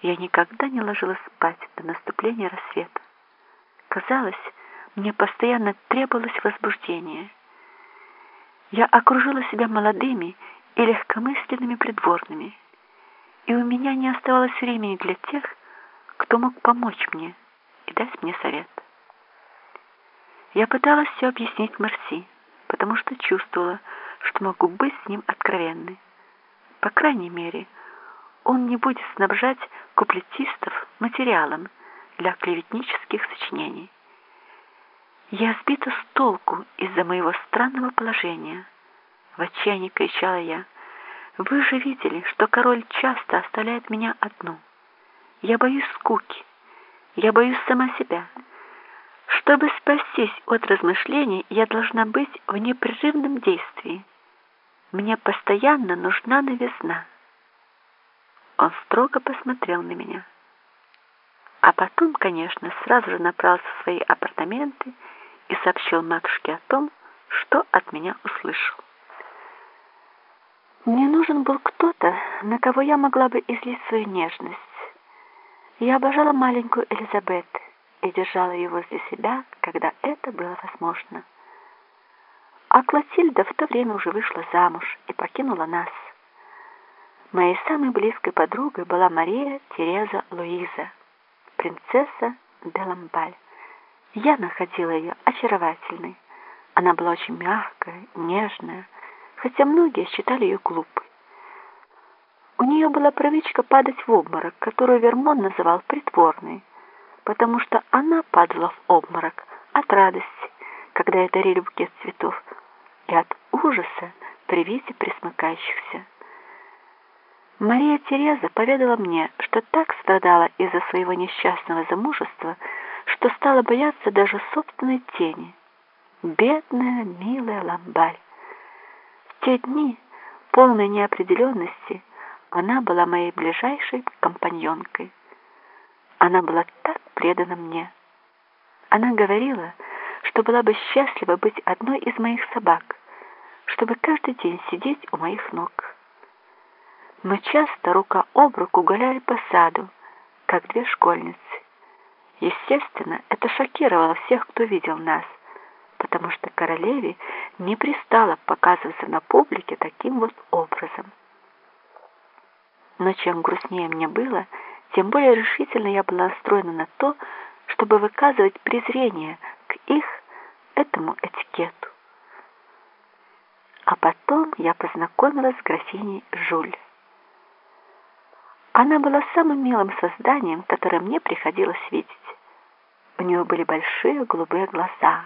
Я никогда не ложилась спать до наступления рассвета. Казалось, мне постоянно требовалось возбуждение. Я окружила себя молодыми и легкомысленными придворными, и у меня не оставалось времени для тех, кто мог помочь мне и дать мне совет. Я пыталась все объяснить Марси, потому что чувствовала, что могу быть с ним откровенной. По крайней мере, он не будет снабжать куплетистов материалом для клеветнических сочинений. Я сбита с толку из-за моего странного положения. В отчаянии кричала я. Вы же видели, что король часто оставляет меня одну. Я боюсь скуки. Я боюсь сама себя. Чтобы спастись от размышлений, я должна быть в непрерывном действии. Мне постоянно нужна новизна. Он строго посмотрел на меня. А потом, конечно, сразу же направился в свои апартаменты и сообщил матушке о том, что от меня услышал. Мне нужен был кто-то, на кого я могла бы излить свою нежность. Я обожала маленькую Элизабет и держала ее возле себя, когда это было возможно. А Клотильда в то время уже вышла замуж и покинула нас. Моей самой близкой подругой была Мария Тереза Луиза, принцесса де Ламбаль. Я находила ее очаровательной. Она была очень мягкая, нежная, хотя многие считали ее глупой. У нее была привычка падать в обморок, которую Вермон называл притворной, потому что она падала в обморок от радости, когда ей дарили букет цветов, и от ужаса при виде присмыкающихся. Мария Тереза поведала мне, что так страдала из-за своего несчастного замужества, что стала бояться даже собственной тени. Бедная, милая Ламбаль. В те дни, полной неопределенности, она была моей ближайшей компаньонкой. Она была так предана мне. Она говорила, что была бы счастлива быть одной из моих собак, чтобы каждый день сидеть у моих ног. Мы часто рука об руку гуляли по саду, как две школьницы. Естественно, это шокировало всех, кто видел нас, потому что королеве не пристало показываться на публике таким вот образом. Но чем грустнее мне было, тем более решительно я была настроена на то, чтобы выказывать презрение к их этому этикету. А потом я познакомилась с графиней Жуль. Она была самым милым созданием, которое мне приходилось видеть. У нее были большие голубые глаза,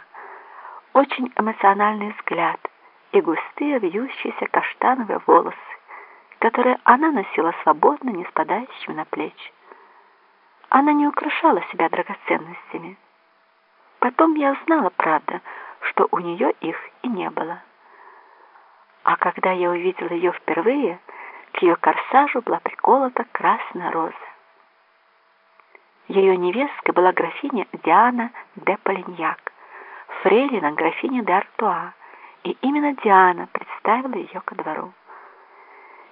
очень эмоциональный взгляд и густые вьющиеся каштановые волосы, которые она носила свободно, не спадающими на плечи. Она не украшала себя драгоценностями. Потом я узнала, правда, что у нее их и не было. А когда я увидела ее впервые, ее корсажу была приколота красная роза. Ее невесткой была графиня Диана де Полиньяк, фрейлина графиня де Артуа, и именно Диана представила ее ко двору.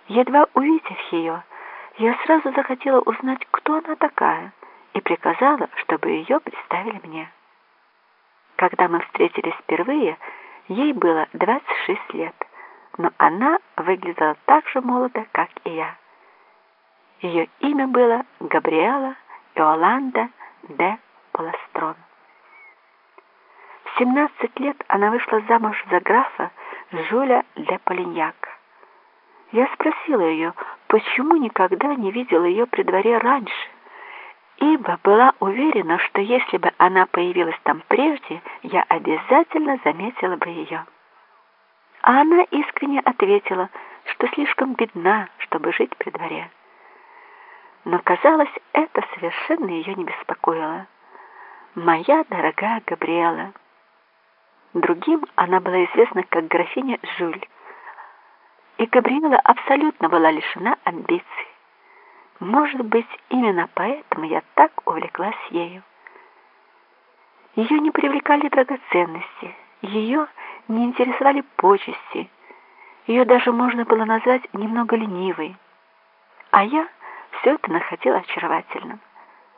Едва увидев ее, я сразу захотела узнать, кто она такая, и приказала, чтобы ее представили мне. Когда мы встретились впервые, ей было 26 лет, но она выглядела так же молодо, как и я. Ее имя было Габриэла Иоланда де Поластрон. В 17 лет она вышла замуж за графа Жуля де Полиньяка. Я спросила ее, почему никогда не видела ее при дворе раньше, ибо была уверена, что если бы она появилась там прежде, я обязательно заметила бы ее. А она искренне ответила, что слишком бедна, чтобы жить при дворе. Но, казалось, это совершенно ее не беспокоило. «Моя дорогая Габриэла». Другим она была известна как графиня Жюль. И Габриэла абсолютно была лишена амбиций. Может быть, именно поэтому я так увлеклась ею. Ее не привлекали драгоценности, ее не интересовали почести, ее даже можно было назвать немного ленивой. А я все это находила очаровательным.